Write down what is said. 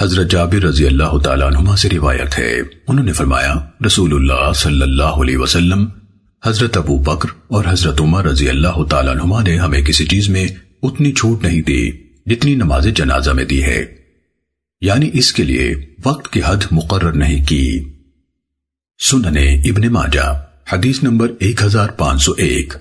حضرت جابر رضی اللہ تعالیٰ عنہما سے روایت ہے۔ انہوں نے فرمایا، رسول اللہ صلی اللہ علیہ وسلم، حضرت ابو بکر اور حضرت عمر رضی اللہ تعالیٰ عنہما نے ہمیں کسی چیز میں اتنی چھوٹ نہیں دی جتنی نماز جنازہ میں دی ہے۔ یعنی اس کے لیے وقت کی حد مقرر نہیں کی۔ سننے ابن ماجہ، حدیث نمبر ایک ہزار پانچ سو ایک۔